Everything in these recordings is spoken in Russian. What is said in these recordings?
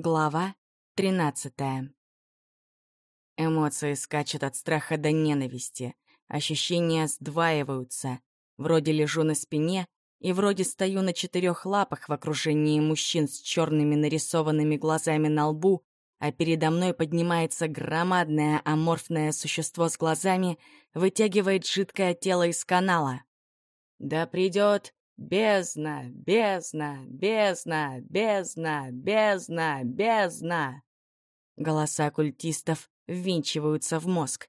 Глава 13 Эмоции скачут от страха до ненависти. Ощущения сдваиваются. Вроде лежу на спине и вроде стою на четырех лапах в окружении мужчин с черными нарисованными глазами на лбу, а передо мной поднимается громадное аморфное существо с глазами, вытягивает жидкое тело из канала. «Да придет Бездна, бездна, бездна, бездна, бездна, бездна. Голоса культистов ввинчиваются в мозг.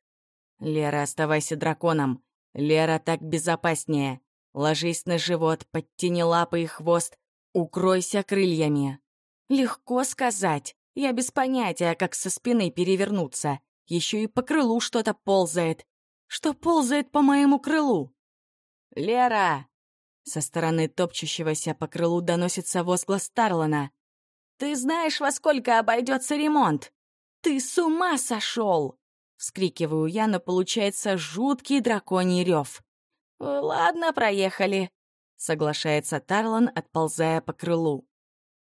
«Лера, оставайся драконом. Лера, так безопаснее. Ложись на живот, подтяни лапы и хвост. Укройся крыльями». «Легко сказать. Я без понятия, как со спины перевернуться. Еще и по крылу что-то ползает. Что ползает по моему крылу?» «Лера!» Со стороны топчущегося по крылу доносится возглас Тарлана. «Ты знаешь, во сколько обойдется ремонт? Ты с ума сошел!» Вскрикиваю я, но получается жуткий драконий рев. «Ладно, проехали», — соглашается Тарлан, отползая по крылу.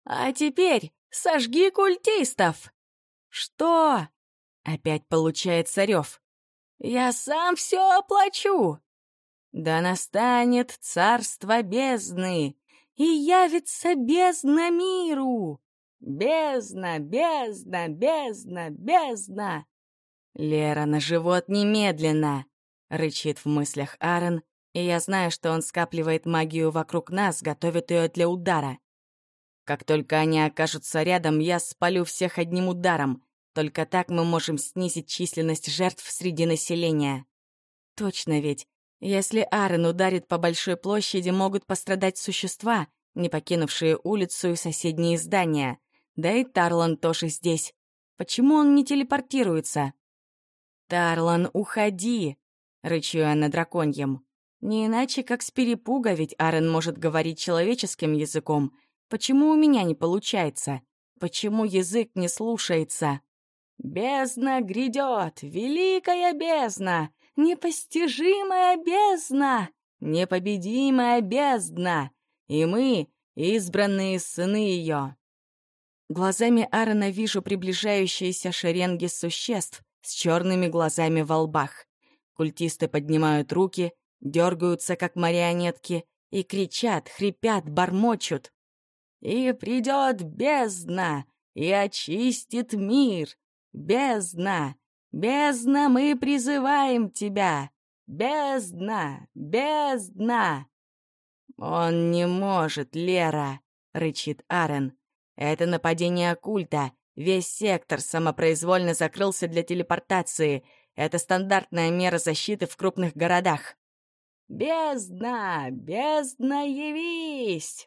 «А теперь сожги культистов!» «Что?» — опять получается рев. «Я сам все оплачу!» Да настанет царство бездны, и явится бездна миру. Бездна, бездна, бездна, бездна. Лера на живот немедленно, рычит в мыслях Аарон, и я знаю, что он скапливает магию вокруг нас, готовит ее для удара. Как только они окажутся рядом, я спалю всех одним ударом. Только так мы можем снизить численность жертв среди населения. Точно ведь, если Аарон ударит по большой площади, могут пострадать существа, не покинувшие улицу и соседние здания. Да и Тарлан тоже здесь. Почему он не телепортируется? «Тарлан, уходи!» — рычу я на драконьем. Не иначе, как с перепуга, ведь Аарон может говорить человеческим языком. Почему у меня не получается? Почему язык не слушается? «Бездна грядет! Великая бездна! Непостижимая бездна, непобедимая бездна, и мы — избранные сыны ее. Глазами Аарона вижу приближающиеся шеренги существ с черными глазами во лбах. Культисты поднимают руки, дергаются, как марионетки, и кричат, хрипят, бормочут. «И придет бездна, и очистит мир! Бездна! «Бездна, мы призываем тебя! Бездна! Бездна!» «Он не может, Лера!» — рычит Арен. «Это нападение культа. Весь сектор самопроизвольно закрылся для телепортации. Это стандартная мера защиты в крупных городах». «Бездна! Бездна, явись!»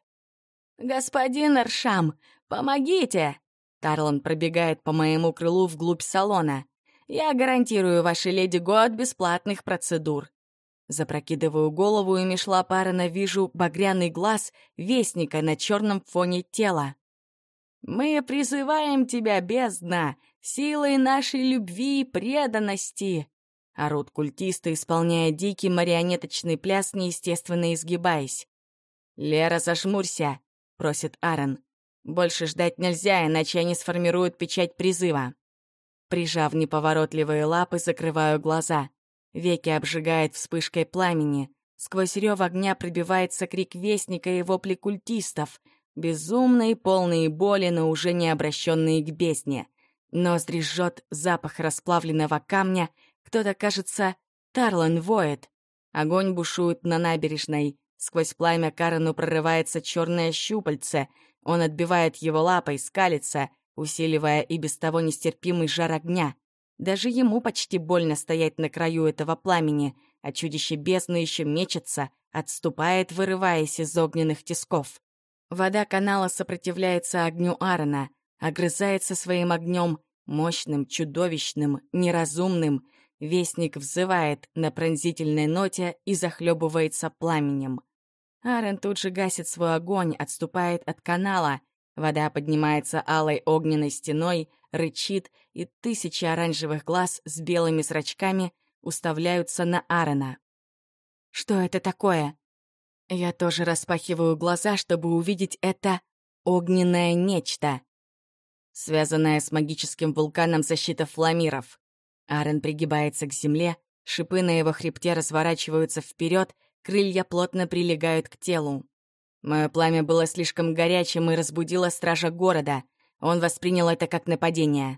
«Господин Аршам, помогите!» Тарлан пробегает по моему крылу вглубь салона. Я гарантирую вашей леди год бесплатных процедур. Запрокидываю голову и мешла парена вижу багряный глаз вестника на черном фоне тела. «Мы призываем тебя, бездна, силой нашей любви и преданности!» Орут культисты, исполняя дикий марионеточный пляс, неестественно изгибаясь. «Лера, зажмурься!» — просит Аарон. «Больше ждать нельзя, иначе они сформируют печать призыва». Прижав неповоротливые лапы, закрываю глаза. Веки обжигает вспышкой пламени. Сквозь рев огня пробивается крик вестника и вопли культистов. Безумные, полные боли, но уже не обращенные к бездне. Ноздри жжет запах расплавленного камня. Кто-то, кажется, Тарлан воет. Огонь бушует на набережной. Сквозь пламя Карену прорывается черное щупальце. Он отбивает его лапой, скалится — усиливая и без того нестерпимый жар огня. Даже ему почти больно стоять на краю этого пламени, а чудище бездны еще мечется, отступает, вырываясь из огненных тисков. Вода канала сопротивляется огню Аарона, огрызается своим огнем, мощным, чудовищным, неразумным. Вестник взывает на пронзительной ноте и захлебывается пламенем. Аарон тут же гасит свой огонь, отступает от канала — Вода поднимается алой огненной стеной, рычит, и тысячи оранжевых глаз с белыми зрачками уставляются на Аарона. «Что это такое?» Я тоже распахиваю глаза, чтобы увидеть это огненное нечто. связанная с магическим вулканом защита фламиров. Арен пригибается к земле, шипы на его хребте разворачиваются вперед, крылья плотно прилегают к телу. Мое пламя было слишком горячим и разбудило стража города. Он воспринял это как нападение.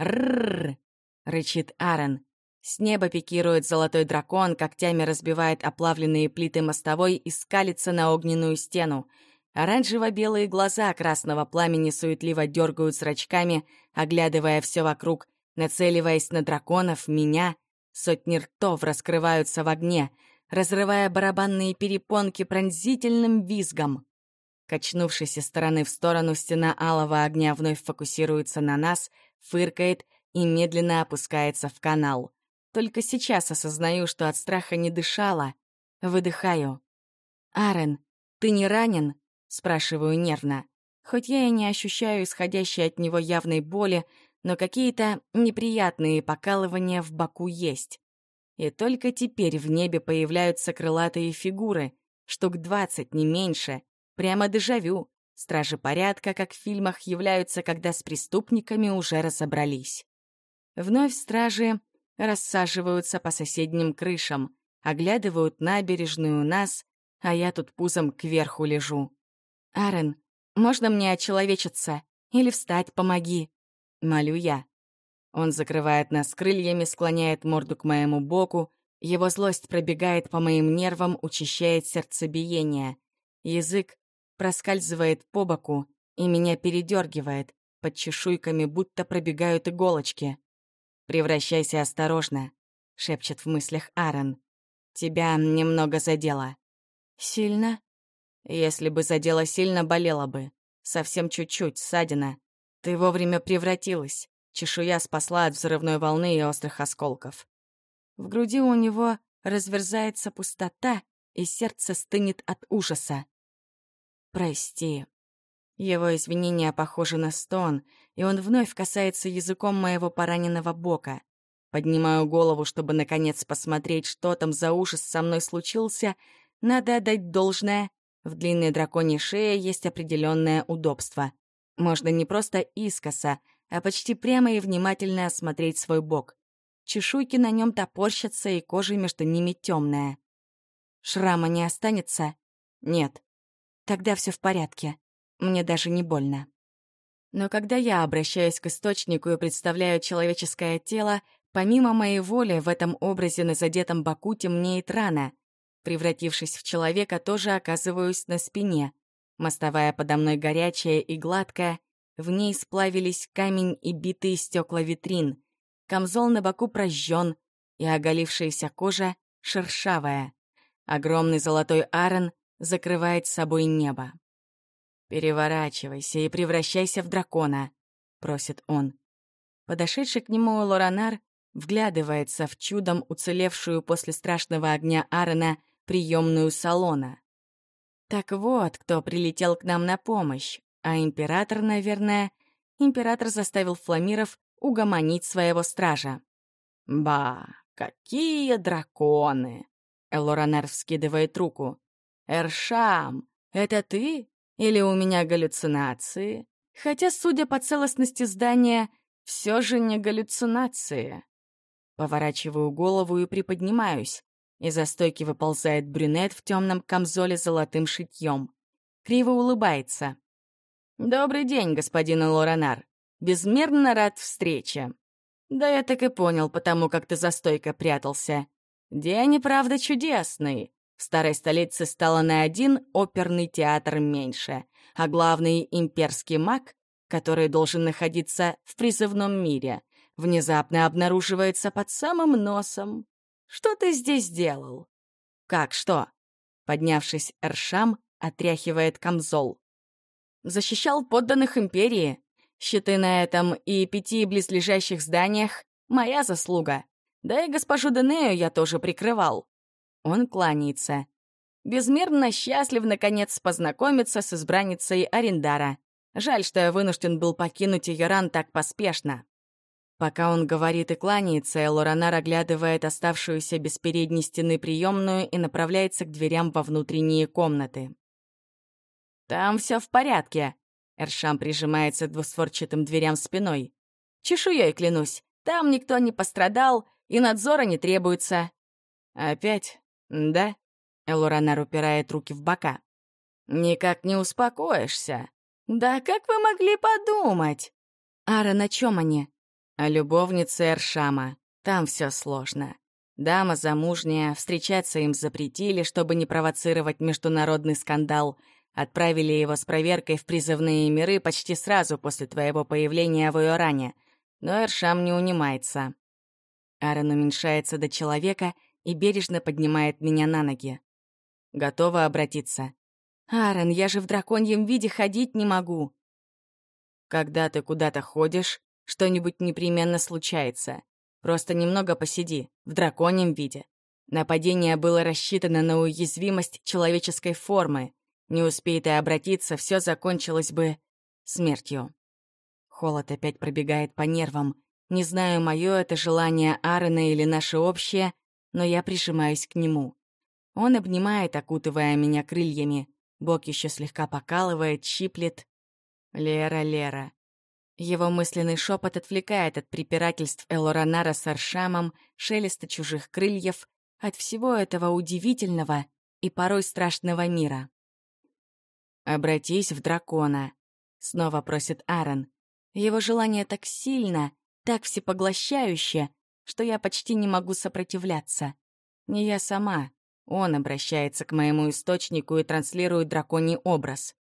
«Ррррр!» — рычит Аарон. С неба пикирует золотой дракон, когтями разбивает оплавленные плиты мостовой и скалится на огненную стену. Оранжево-белые глаза красного пламени суетливо дергают зрачками, оглядывая все вокруг, нацеливаясь на драконов, меня. Сотни ртов раскрываются в огне, разрывая барабанные перепонки пронзительным визгом. Качнувшись из стороны в сторону, стена алого огня вновь фокусируется на нас, фыркает и медленно опускается в канал. Только сейчас осознаю, что от страха не дышала. Выдыхаю. «Арен, ты не ранен?» — спрашиваю нервно. Хоть я и не ощущаю исходящей от него явной боли, но какие-то неприятные покалывания в боку есть. И только теперь в небе появляются крылатые фигуры, штук двадцать, не меньше. Прямо дежавю. Стражи порядка, как в фильмах, являются, когда с преступниками уже разобрались. Вновь стражи рассаживаются по соседним крышам, оглядывают набережную нас, а я тут пузом кверху лежу. «Арен, можно мне очеловечиться? Или встать, помоги?» Молю я. Он закрывает нас крыльями, склоняет морду к моему боку, его злость пробегает по моим нервам, учащает сердцебиение. Язык проскальзывает по боку, и меня передергивает, под чешуйками будто пробегают иголочки. «Превращайся осторожно», — шепчет в мыслях Аарон. «Тебя немного задело». «Сильно?» «Если бы задело сильно, болело бы. Совсем чуть-чуть, ссадина. Ты вовремя превратилась. Чешуя спасла от взрывной волны и острых осколков». В груди у него разверзается пустота, и сердце стынет от ужаса. «Прости». Его извинения похожи на стон, и он вновь касается языком моего пораненного бока. Поднимаю голову, чтобы наконец посмотреть, что там за ужас со мной случился. Надо отдать должное. В длинной драконьей шее есть определенное удобство. Можно не просто искоса, а почти прямо и внимательно осмотреть свой бок. Чешуйки на нем топорщатся, и кожа между ними темная. Шрама не останется? Нет. Тогда все в порядке. Мне даже не больно. Но когда я обращаюсь к источнику и представляю человеческое тело, помимо моей воли в этом образе на задетом боку темнеет рана. Превратившись в человека, тоже оказываюсь на спине. Мостовая подо мной горячая и гладкая, в ней сплавились камень и битые стекла витрин. Камзол на боку прожжен, и оголившаяся кожа шершавая. Огромный золотой арен закрывает собой небо. «Переворачивайся и превращайся в дракона», — просит он. Подошедший к нему Лоранар вглядывается в чудом уцелевшую после страшного огня Аарона приемную салона. Так вот, кто прилетел к нам на помощь, а император, наверное, император заставил фламиров угомонить своего стража. «Ба, какие драконы!» Элоранар вскидывает руку. «Эршам, это ты? Или у меня галлюцинации? Хотя, судя по целостности здания, все же не галлюцинации». Поворачиваю голову и приподнимаюсь. Из-за стойки выползает брюнет в темном камзоле с золотым шитьем. Криво улыбается. «Добрый день, господин Лоранар. Безмерно рад встрече». «Да я так и понял, потому как ты за стойкой прятался. День и правда чудесный. В старой столице стало на один оперный театр меньше, а главный имперский маг, который должен находиться в призывном мире, внезапно обнаруживается под самым носом. Что ты здесь делал?» «Как что?» Поднявшись, Эршам отряхивает камзол. «Защищал подданных империи. Щиты на этом и пяти близлежащих зданиях — моя заслуга. Да и госпожу Денею я тоже прикрывал». Он кланяется. Безмерно счастлив, наконец, познакомиться с избранницей Арендара. Жаль, что я вынужден был покинуть ее так поспешно. Пока он говорит и кланяется, Элоранар оглядывает оставшуюся без передней стены приемную и направляется к дверям во внутренние комнаты. «Там все в порядке», Эршам прижимается к двустворчатым дверям спиной. Чешуей клянусь, там никто не пострадал, и надзора не требуется. Опять? Да? Элоранар упирает руки в бока. Никак не успокоишься. Да как вы могли подумать? Ара, на чем они? О любовнице Эршама. Там все сложно. Дама замужняя, встречаться им запретили, чтобы не провоцировать международный скандал. Отправили его с проверкой в призывные миры почти сразу после твоего появления в Иоране. Но Эршам не унимается. Аарон уменьшается до человека и бережно поднимает меня на ноги. Готова обратиться. «Аарон, я же в драконьем виде ходить не могу!» «Когда ты куда-то ходишь, что-нибудь непременно случается. Просто немного посиди, в драконьем виде. Нападение было рассчитано на уязвимость человеческой формы. Не успей ты обратиться, все закончилось бы смертью. Холод опять пробегает по нервам. Не знаю, мое это желание Аарона или наше общее, но я прижимаюсь к нему. Он обнимает, окутывая меня крыльями. Бок еще слегка покалывает, щиплет. Лера, Лера. Его мысленный шепот отвлекает от препирательств Элоранара с Аршамом, шелеста чужих крыльев, от всего этого удивительного и порой страшного мира. «Обратись в дракона», — снова просит Аарон. Его желание так сильно, так всепоглощающе, что я почти не могу сопротивляться. Не я сама. Он обращается к моему источнику и транслирует драконий образ.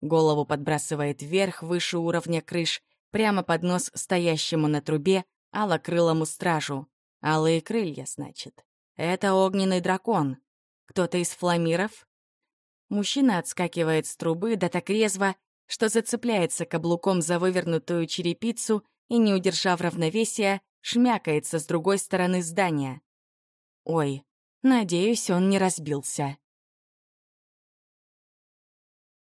Голову подбрасывает вверх, выше уровня крыш, прямо под нос стоящему на трубе алокрылому стражу. Алые крылья, значит. Это огненный дракон. Кто-то из фламиров? Мужчина отскакивает с трубы, да так резво, что зацепляется каблуком за вывернутую черепицу и, не удержав равновесия, шмякается с другой стороны здания. Ой, надеюсь, он не разбился.